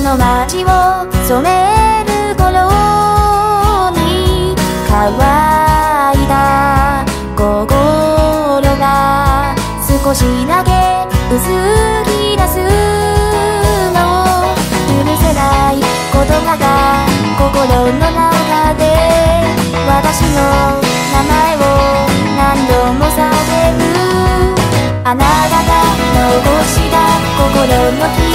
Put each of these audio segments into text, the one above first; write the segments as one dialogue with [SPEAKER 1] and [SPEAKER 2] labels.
[SPEAKER 1] 形を染める頃に乾いた心が少しだけ薄着出すの。許せない言葉が心の中で私の名前を何度も叫ぶあなたが残した心の傷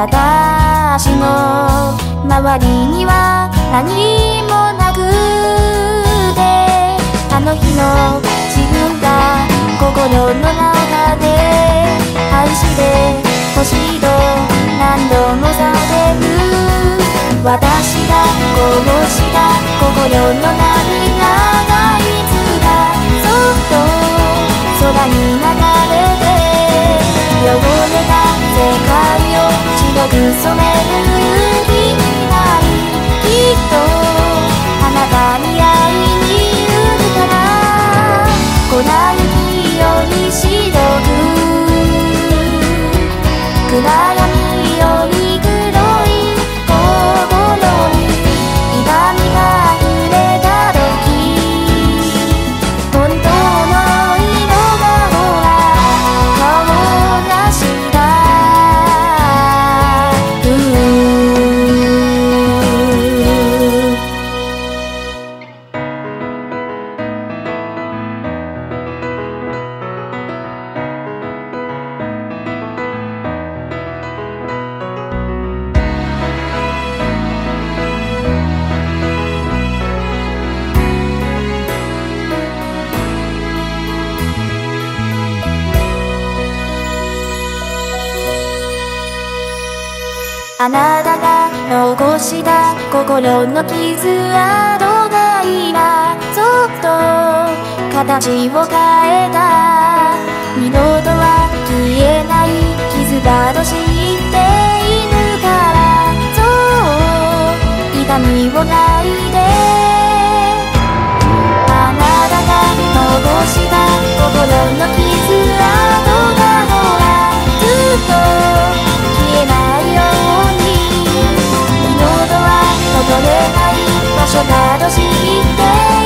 [SPEAKER 1] 私の周りには何もなくてあの日の自分が心の中で愛してほしいと何度も叫ぶ私がこぼした心の涙く染めるあなたが残した心の傷跡が今そっと形を変えた。二度とは消えない傷だと知っているからそう痛みをないで所など知って